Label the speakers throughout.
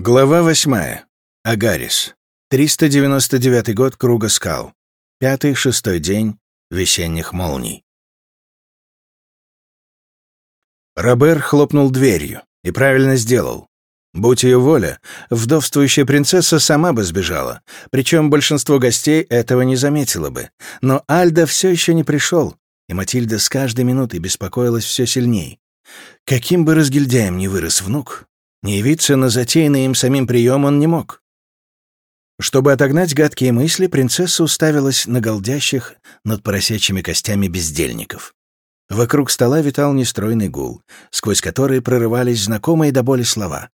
Speaker 1: Глава восьмая. Агарис. 399 год Круга скал. Пятый-шестой день весенних молний. Робер хлопнул дверью и правильно сделал. Будь ее воля, вдовствующая принцесса сама бы сбежала, причем большинство гостей этого не заметило бы. Но Альда все еще не пришел, и Матильда с каждой минутой беспокоилась все сильней. Каким бы разгильдяем ни вырос внук, не явиться на затеянный им самим прием он не мог. Чтобы отогнать гадкие мысли, принцесса уставилась на голдящих над поросячьими костями бездельников. Вокруг стола витал нестройный гул, сквозь который прорывались знакомые до боли слова.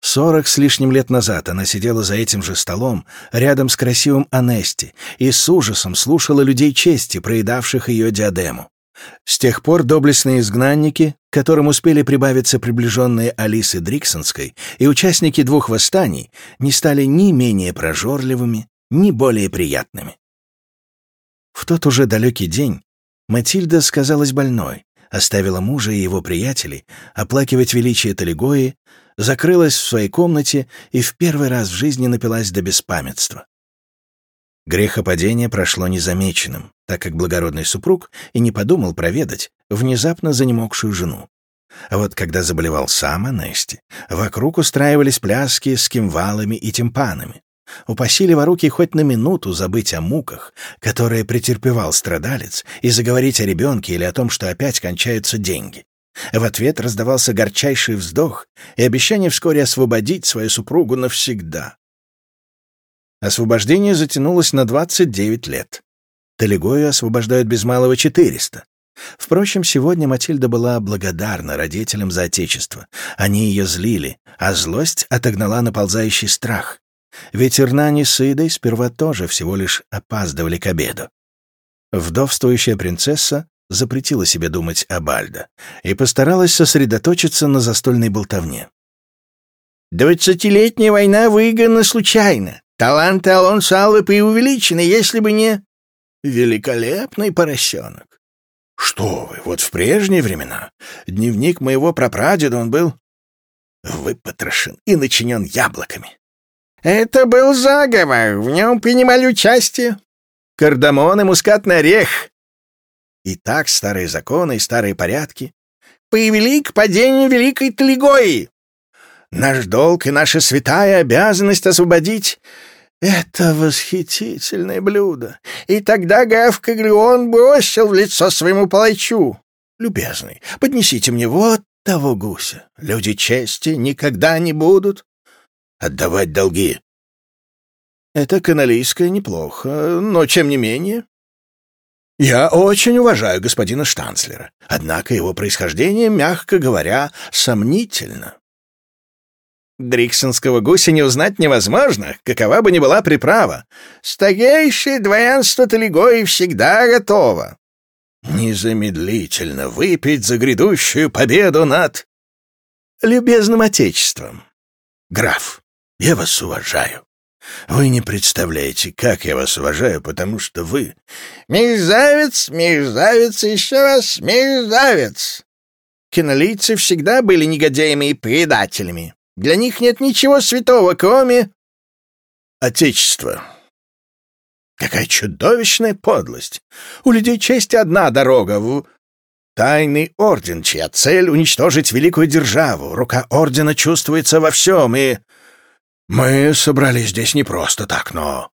Speaker 1: Сорок с лишним лет назад она сидела за этим же столом, рядом с красивым Анести, и с ужасом слушала людей чести, проедавших ее диадему. С тех пор доблестные изгнанники, к которым успели прибавиться приближенные Алисы Дриксонской и участники двух восстаний, не стали ни менее прожорливыми, ни более приятными. В тот уже далекий день Матильда сказалась больной, оставила мужа и его приятелей оплакивать величие Талигои, закрылась в своей комнате и в первый раз в жизни напилась до беспамятства. Грехопадение прошло незамеченным, так как благородный супруг и не подумал проведать внезапно занемогшую жену. А вот когда заболевал сам Анести, вокруг устраивались пляски с кимвалами и тимпанами. Упаси руки хоть на минуту забыть о муках, которые претерпевал страдалец, и заговорить о ребенке или о том, что опять кончаются деньги. В ответ раздавался горчайший вздох и обещание вскоре освободить свою супругу навсегда. Освобождение затянулось на 29 лет. Талигою освобождают без малого 400. Впрочем, сегодня Матильда была благодарна родителям за отечество. Они ее злили, а злость отогнала наползающий страх. Ведь Ирнани с Идой сперва тоже всего лишь опаздывали к обеду. Вдовствующая принцесса запретила себе думать о Бальдо и постаралась сосредоточиться на застольной болтовне.
Speaker 2: «Двадцатилетняя война выиграна случайно. Таланты Алонсо Алвы преувеличены, если бы не... Великолепный поросенок.
Speaker 1: Что вы, вот в прежние времена дневник моего прапрадеда он был выпотрошен и начинен яблоками.
Speaker 2: Это был заговор, в нем принимали участие кардамон и мускатный орех.
Speaker 1: И так старые законы и старые порядки
Speaker 2: привели к падению Великой Тлигои.
Speaker 1: Наш долг и наша святая обязанность освободить это восхитительное блюдо.
Speaker 2: И тогда граф Каглион бросил в лицо своему палачу.
Speaker 1: Любезный, поднесите мне вот того гуся. Люди чести никогда не будут отдавать долги. Это каналийское неплохо, но тем не менее... Я очень уважаю господина Штанцлера, однако его происхождение, мягко говоря, сомнительно.
Speaker 2: Дриксонского гуся не узнать невозможно, какова бы ни была приправа. Стагейшее дворянство Талигои всегда готово.
Speaker 1: Незамедлительно выпить за грядущую победу над любезным отечеством. Граф, я вас уважаю. Вы не представляете, как я вас уважаю, потому что вы...
Speaker 2: Мерзавец, мерзавец, еще раз мерзавец. Кинолийцы всегда были негодяями и предателями. Для них нет ничего святого, кроме...
Speaker 1: Отечества. Какая чудовищная подлость! У людей чести одна дорога в... Тайный орден, чья цель — уничтожить великую державу. Рука ордена чувствуется во всем, и... Мы собрались здесь не просто так, но...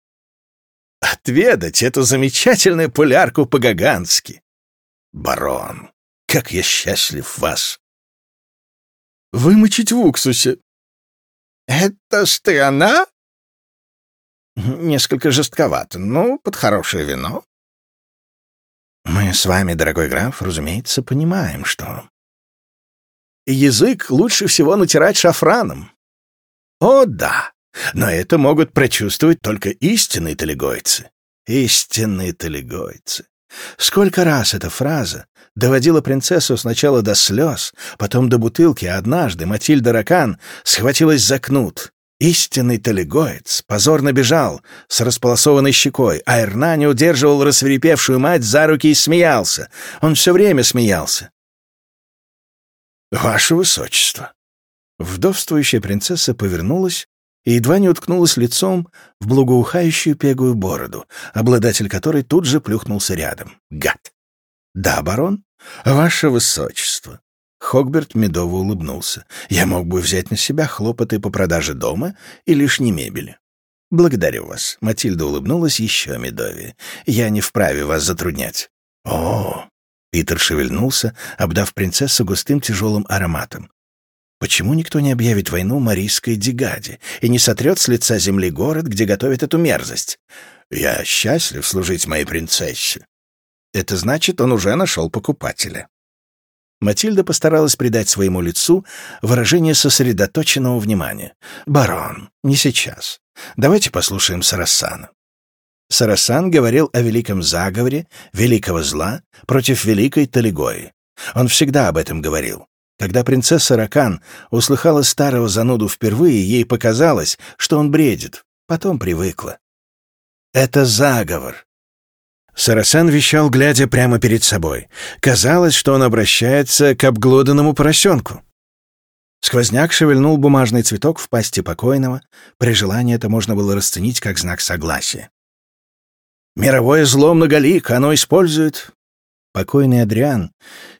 Speaker 1: Отведать эту замечательную полярку по-гагански. Барон, как я счастлив вас вымочить в уксусе.
Speaker 2: «Это страна?»
Speaker 1: «Несколько жестковато, но под хорошее вино». «Мы с вами, дорогой граф, разумеется, понимаем, что...» «Язык лучше всего натирать шафраном». «О, да, но это могут прочувствовать только истинные талигойцы». «Истинные талигойцы». Сколько раз эта фраза доводила принцессу сначала до слез, потом до бутылки, а однажды Матильда Ракан схватилась за кнут. Истинный талигоец позорно бежал с располосованной щекой, а Эрнани удерживал рассверепевшую мать за руки и смеялся. Он все время смеялся. «Ваше Высочество, Вдовствующая принцесса повернулась и едва не уткнулась лицом в благоухающую пегую бороду, обладатель которой тут же плюхнулся рядом. Гад! «Да, барон? Ваше высочество!» Хогберт медово улыбнулся. «Я мог бы взять на себя хлопоты по продаже дома и лишней мебели». «Благодарю вас», — Матильда улыбнулась еще медовее. «Я не вправе вас затруднять». «О!» — Питер шевельнулся, обдав принцессу густым тяжелым ароматом. Почему никто не объявит войну марийской дигаде и не сотрет с лица земли город, где готовят эту мерзость? Я счастлив служить моей принцессе. Это значит, он уже нашел покупателя. Матильда постаралась придать своему лицу выражение сосредоточенного внимания. «Барон, не сейчас. Давайте послушаем Сарасана». Сарасан говорил о великом заговоре, великого зла против великой Талигои. Он всегда об этом говорил. Когда принцесса Ракан услыхала старого зануду впервые, ей показалось, что он бредит. Потом привыкла. «Это заговор». Сарасан вещал, глядя прямо перед собой. Казалось, что он обращается к обглоданному поросенку. Сквозняк шевельнул бумажный цветок в пасти покойного. При желании это можно было расценить как знак согласия. «Мировое зло многолик, оно использует Покойный Адриан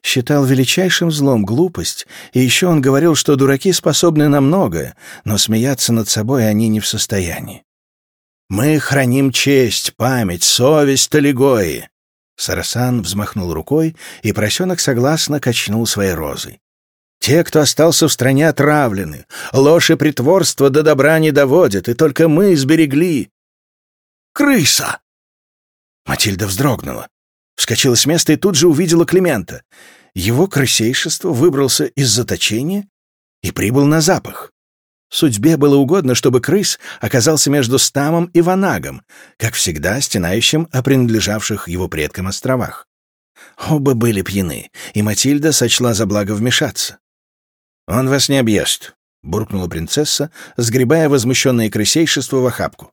Speaker 1: считал величайшим злом глупость, и еще он говорил, что дураки способны на многое, но смеяться над собой они не в состоянии. «Мы храним честь, память, совесть Талигои!» Сарасан взмахнул рукой, и просенок согласно качнул своей розой. «Те, кто остался в стране, отравлены. Ложь и притворство до добра не доводят, и только мы сберегли...» «Крыса!» Матильда вздрогнула. Вскочила с места и тут же увидела Климента. Его крысейшество выбрался из заточения и прибыл на запах. Судьбе было угодно, чтобы крыс оказался между Стамом и Ванагом, как всегда стенающим о принадлежавших его предкам островах. Оба были пьяны, и Матильда сочла за благо вмешаться. «Он вас не объест», — буркнула принцесса, сгребая возмущенное крысейшество в охапку.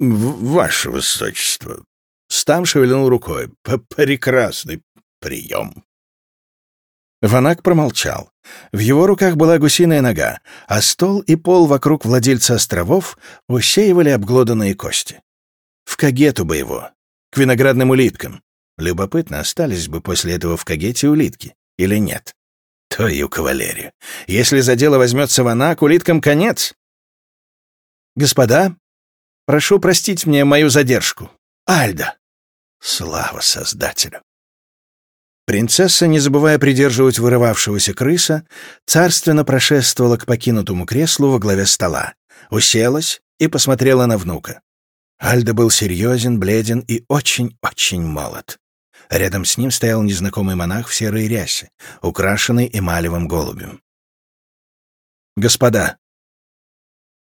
Speaker 1: «Ваше высочество, Стам шевельнул рукой. «Прекрасный прием!» Ванак промолчал. В его руках была гусиная нога, а стол и пол вокруг владельца островов усеивали обглоданные кости. В кагету бы его, к виноградным улиткам. Любопытно, остались бы после этого в кагете улитки или нет. Твою кавалерию. Если за дело возьмется Ванак, улиткам конец. Господа, прошу простить мне мою задержку. Альда! Слава Создателю! Принцесса, не забывая придерживать вырывавшегося крыса, царственно прошествовала к покинутому креслу во главе стола, уселась и посмотрела на внука. Альда был серьезен, бледен и очень-очень молод. Рядом с ним стоял незнакомый монах в серой рясе, украшенный эмалевым голубем. «Господа!»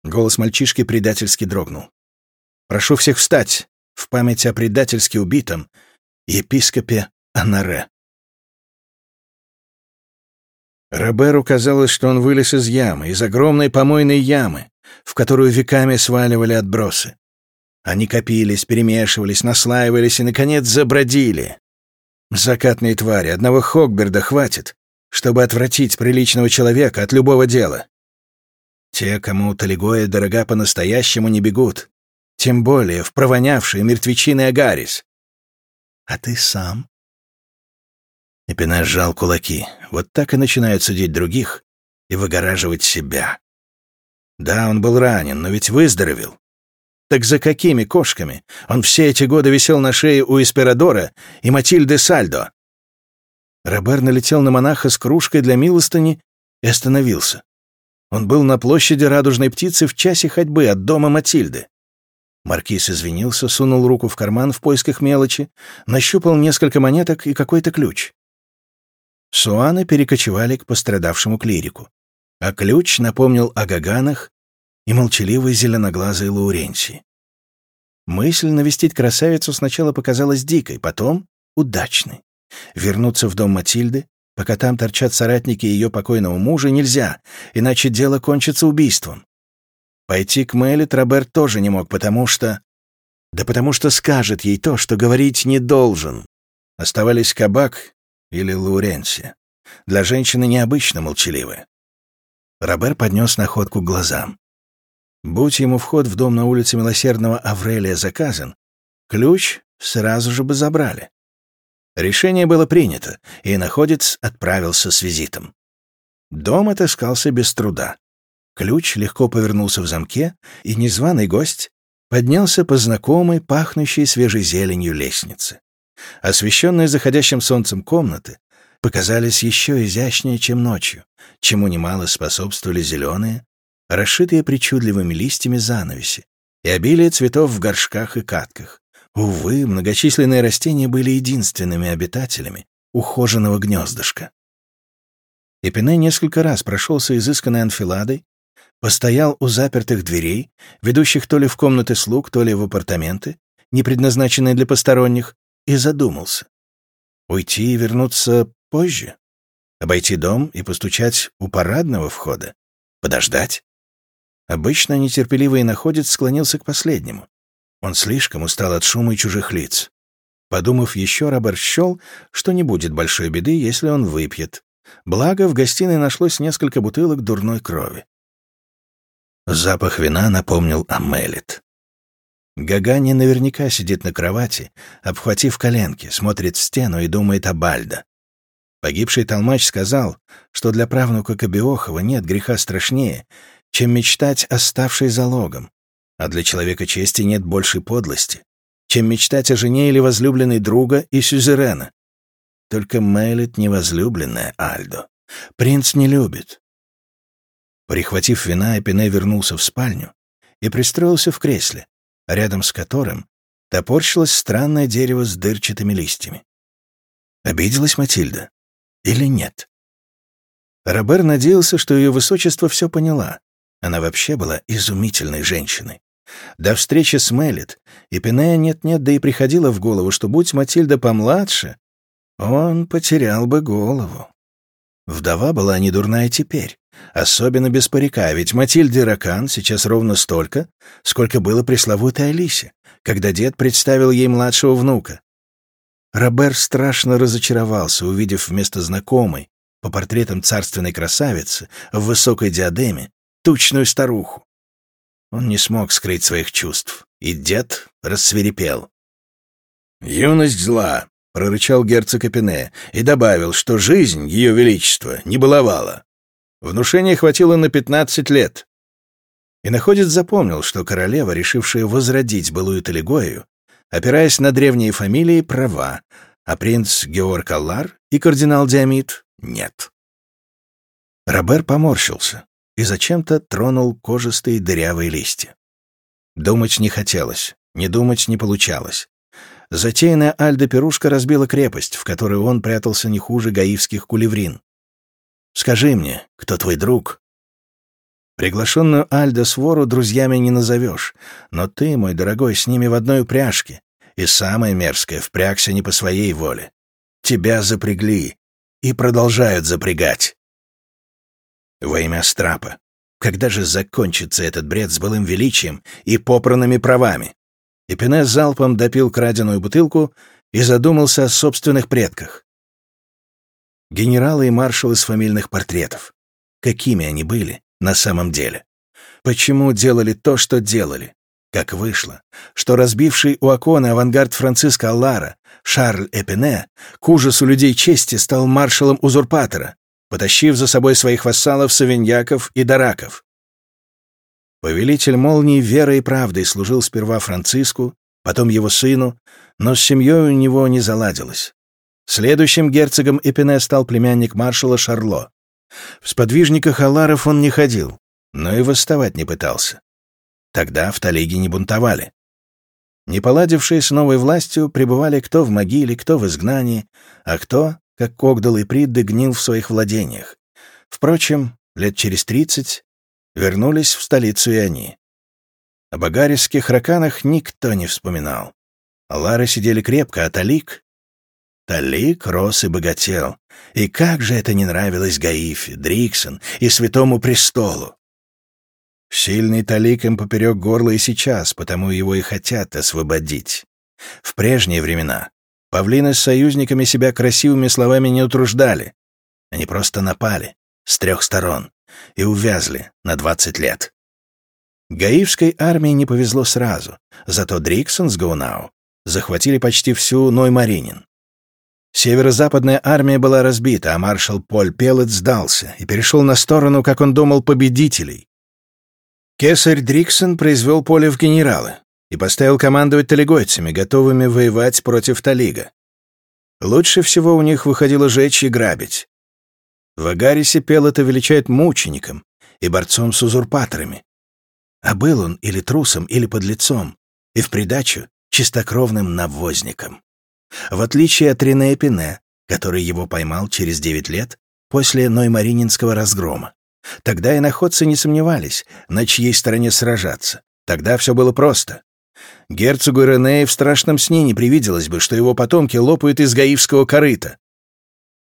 Speaker 1: Голос мальчишки предательски дрогнул. «Прошу всех встать в память о предательски убитом епископе Анаре. Роберу казалось, что он вылез из ямы, из огромной помойной ямы, в которую веками сваливали отбросы. Они копились, перемешивались, наслаивались и, наконец, забродили. Закатные твари, одного Хогберда хватит, чтобы отвратить приличного человека от любого дела. Те, кому Талигоя дорога по-настоящему, не бегут. Тем более в провонявший мертвечиной Агарис. А ты сам? Эпинаж сжал кулаки. Вот так и начинают судить других и выгораживать себя. Да, он был ранен, но ведь выздоровел. Так за какими кошками он все эти годы висел на шее у Эсперадора и Матильды Сальдо? Робер налетел на монаха с кружкой для милостыни и остановился. Он был на площади Радужной Птицы в часе ходьбы от дома Матильды. Маркиз извинился, сунул руку в карман в поисках мелочи, нащупал несколько монеток и какой-то ключ. Суаны перекочевали к пострадавшему клирику, а ключ напомнил о Гаганах и молчаливой зеленоглазой Лауренсии. Мысль навестить красавицу сначала показалась дикой, потом — удачной. Вернуться в дом Матильды, пока там торчат соратники ее покойного мужа, нельзя, иначе дело кончится убийством. Пойти к Мэлли Трабер тоже не мог, потому что... Да потому что скажет ей то, что говорить не должен. Оставались Кабак или Лауренсия. Для женщины необычно молчаливая. Робер поднес находку к глазам. Будь ему вход в дом на улице Милосердного Аврелия заказан, ключ сразу же бы забрали. Решение было принято, и находец отправился с визитом. Дом отыскался без труда. Ключ легко повернулся в замке, и незваный гость поднялся по знакомой, пахнущей свежей зеленью лестнице. Освещенные заходящим солнцем комнаты показались еще изящнее, чем ночью, чему немало способствовали зеленые, расшитые причудливыми листьями занавеси и обилие цветов в горшках и катках. Увы, многочисленные растения были единственными обитателями ухоженного гнездышка. Эпине несколько раз прошелся изысканной анфиладой, постоял у запертых дверей, ведущих то ли в комнаты слуг, то ли в апартаменты, не предназначенные для посторонних, и задумался. Уйти и вернуться позже? Обойти дом и постучать у парадного входа? Подождать? Обычно нетерпеливый находец склонился к последнему. Он слишком устал от шума и чужих лиц. Подумав еще, Роберт счел, что не будет большой беды, если он выпьет. Благо, в гостиной нашлось несколько бутылок дурной крови. Запах вина напомнил о Мелит. Гагани наверняка сидит на кровати, обхватив коленки, смотрит в стену и думает о Бальда. Погибший толмач сказал, что для правнука Кобиохова нет греха страшнее, чем мечтать о ставшей залогом, а для человека чести нет большей подлости, чем мечтать о жене или возлюбленной друга и сюзерена. Только Мелит невозлюбленная Альдо. Принц не любит. Прихватив вина, Эпине вернулся в спальню и пристроился в кресле, рядом с которым топорщилось странное дерево с дырчатыми листьями. Обиделась Матильда? Или нет? Робер надеялся, что ее высочество все поняла. Она вообще была изумительной женщиной. До встречи с Мелит и нет-нет, да и приходило в голову, что будь Матильда помладше, он потерял бы голову. Вдова была не дурная теперь, особенно без парика, ведь Матильде Ракан сейчас ровно столько, сколько было пресловутой Алисе, когда дед представил ей младшего внука. Робер страшно разочаровался, увидев вместо знакомой, по портретам царственной красавицы, в высокой диадеме, тучную старуху. Он не смог скрыть своих чувств, и дед рассверепел. «Юность зла», — прорычал герцог Эпине и добавил, что жизнь Ее Величества не баловала. Внушения хватило на пятнадцать лет. И находец запомнил, что королева, решившая возродить былую Талигою, опираясь на древние фамилии, права, а принц Георг Аллар и кардинал Диамид — нет. Робер поморщился и зачем-то тронул кожистые дырявые листья. Думать не хотелось, не думать не получалось. Затеянная Альда Перушка разбила крепость, в которой он прятался не хуже гаивских кулеврин. «Скажи мне, кто твой друг?» Приглашенную Альда свору друзьями не назовешь, но ты, мой дорогой, с ними в одной упряжке, и самое мерзкое, впрягся не по своей воле. Тебя запрягли и продолжают запрягать. Во имя Страпа, когда же закончится этот бред с былым величием и попранными правами? И Пене залпом допил краденую бутылку и задумался о собственных предках. Генералы и маршалы с фамильных портретов. Какими они были на самом деле? Почему делали то, что делали? Как вышло, что разбивший у Акона авангард Франциско Аллара, Шарль Эпене, к ужасу людей чести стал маршалом узурпатора, потащив за собой своих вассалов Савиньяков и Дараков. Повелитель молнии верой и правдой служил сперва Франциску, потом его сыну, но с семьей у него не заладилось. Следующим герцогом Эпине стал племянник маршала Шарло. В сподвижниках Аларов он не ходил, но и восставать не пытался. Тогда в Талиге не бунтовали. Не поладившие с новой властью пребывали кто в могиле, кто в изгнании, а кто как Когдал и Придды гнил в своих владениях. Впрочем, лет через тридцать вернулись в столицу и они. О багариских раканах никто не вспоминал. Лары сидели крепко, а Талик... Талик рос и богател. И как же это не нравилось Гаифе, Дриксон и Святому Престолу! Сильный Талик им поперек горла и сейчас, потому его и хотят освободить. В прежние времена Павлины с союзниками себя красивыми словами не утруждали. Они просто напали. С трех сторон. и увязли на 20 лет. Гаивской армии не повезло сразу, зато Дриксон с Гаунау захватили почти всю Ноймаринин. Северо-западная армия была разбита, а маршал Поль Пелет сдался и перешел на сторону, как он думал, победителей. Кесарь Дриксон произвел поле в генералы и поставил командовать талигойцами, готовыми воевать против Талига. Лучше всего у них выходило жечь и грабить. В Агарисе Пелота величает мучеником и борцом с узурпаторами. А был он или трусом, или подлецом, и в придачу чистокровным навозником. В отличие от Рене Пине, который его поймал через девять лет после Ноймарининского разгрома. Тогда и находцы не сомневались, на чьей стороне сражаться. Тогда все было просто. Герцогу Рене в страшном сне не привиделось бы, что его потомки лопают из гаивского корыта.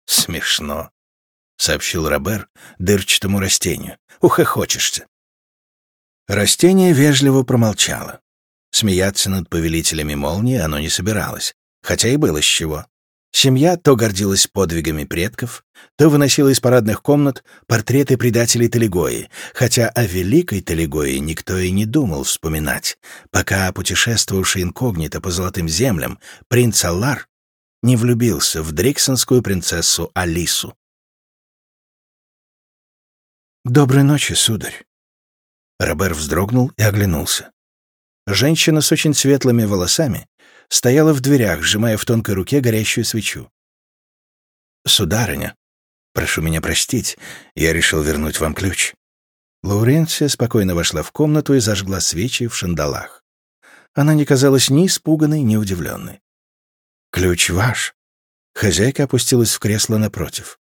Speaker 1: «Смешно», — сообщил Робер дырчатому растению. «Ухохочешься». Растение вежливо промолчало. Смеяться над повелителями молнии оно не собиралось, хотя и было с чего. Семья то гордилась подвигами предков, то выносила из парадных комнат портреты предателей Талигои, хотя о великой Талигои никто и не думал вспоминать, пока путешествовавший инкогнито по золотым землям принц Аллар не влюбился в дриксонскую принцессу Алису. «Доброй ночи, сударь!» Робер вздрогнул и оглянулся. Женщина с очень светлыми волосами стояла в дверях, сжимая в тонкой руке горящую свечу. «Сударыня, прошу меня простить, я решил вернуть вам ключ». Лауренция спокойно вошла в комнату и зажгла свечи в шандалах. Она не казалась ни испуганной, ни удивленной. «Ключ ваш». Хозяйка опустилась в кресло напротив.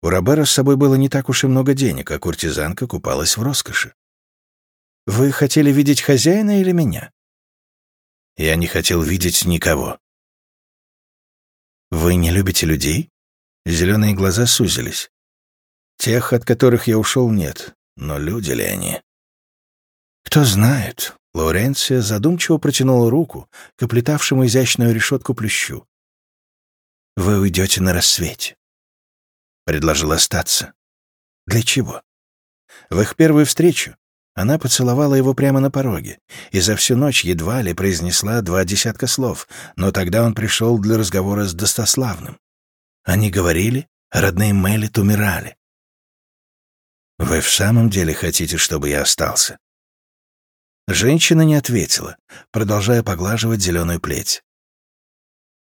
Speaker 1: У Робера с собой было не так уж и много денег, а куртизанка купалась в роскоши. «Вы хотели видеть хозяина или меня?» Я не хотел видеть никого. «Вы не любите людей?» Зеленые глаза сузились. «Тех, от которых я ушел, нет. Но люди ли они?» «Кто знает?» Лоренция задумчиво протянула руку к оплетавшему изящную решетку плющу. «Вы уйдете на рассвете». Предложил остаться. «Для чего?» В их первую встречу она поцеловала его прямо на пороге и за всю ночь едва ли произнесла два десятка слов, но тогда он пришел для разговора с Достославным. Они говорили, родные Мелит умирали. «Вы в самом деле хотите, чтобы я остался?» Женщина не ответила, продолжая поглаживать зеленую плеть.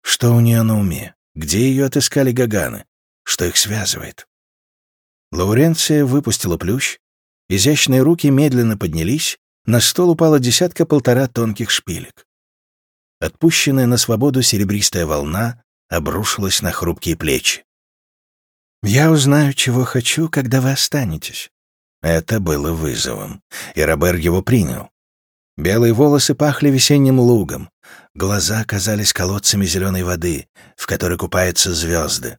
Speaker 1: Что у нее на уме? Где ее отыскали Гаганы? Что их связывает? Лауренция выпустила плющ, Изящные руки медленно поднялись, на стол упала десятка-полтора тонких шпилек. Отпущенная на свободу серебристая волна обрушилась на хрупкие плечи. «Я узнаю, чего хочу, когда вы останетесь». Это было вызовом, и Робер его принял. Белые волосы пахли весенним лугом, глаза казались колодцами зеленой воды, в которой купаются звезды.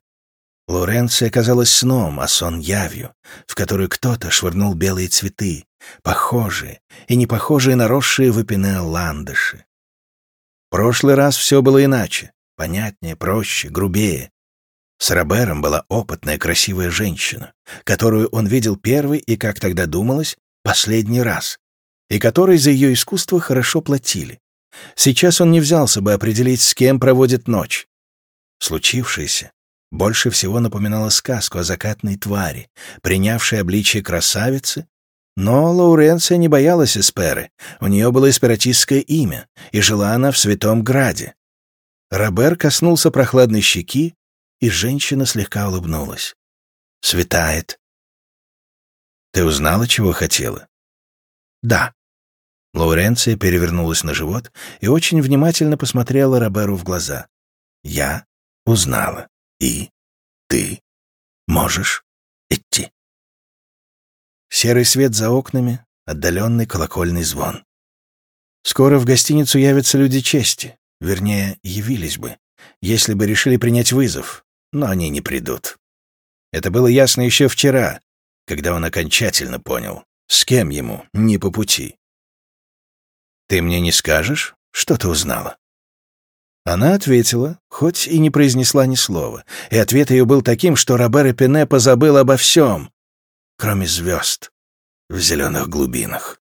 Speaker 1: Лоренция казалась сном, а сон явью, в которую кто-то швырнул белые цветы, похожие и не похожие на росшие в эпине ландыши. Прошлый раз все было иначе, понятнее, проще, грубее. С Робером была опытная, красивая женщина, которую он видел первый и, как тогда думалось, последний раз, и которой за ее искусство хорошо платили. Сейчас он не взялся бы определить, с кем проводит ночь. Случившееся больше всего напоминала сказку о закатной твари, принявшей обличие красавицы, но Лауренция не боялась Эсперы, у нее было эспиратистское имя, и жила она в Святом Граде. Робер коснулся прохладной щеки, и женщина слегка улыбнулась. «Светает». «Ты узнала, чего хотела?» «Да». Лауренция перевернулась на живот и очень внимательно посмотрела Роберу в глаза. «Я узнала». И ты можешь идти. Серый свет за окнами, отдаленный колокольный звон. Скоро в гостиницу явятся люди чести, вернее, явились бы, если бы решили принять вызов, но они не придут. Это было ясно еще вчера, когда он окончательно понял, с кем ему не по пути. «Ты мне не скажешь, что ты узнала?» Она ответила, хоть и не произнесла ни слова, и ответ ее был таким, что Робер Пене позабыл обо всем. кроме звезд в зеленых глубинах.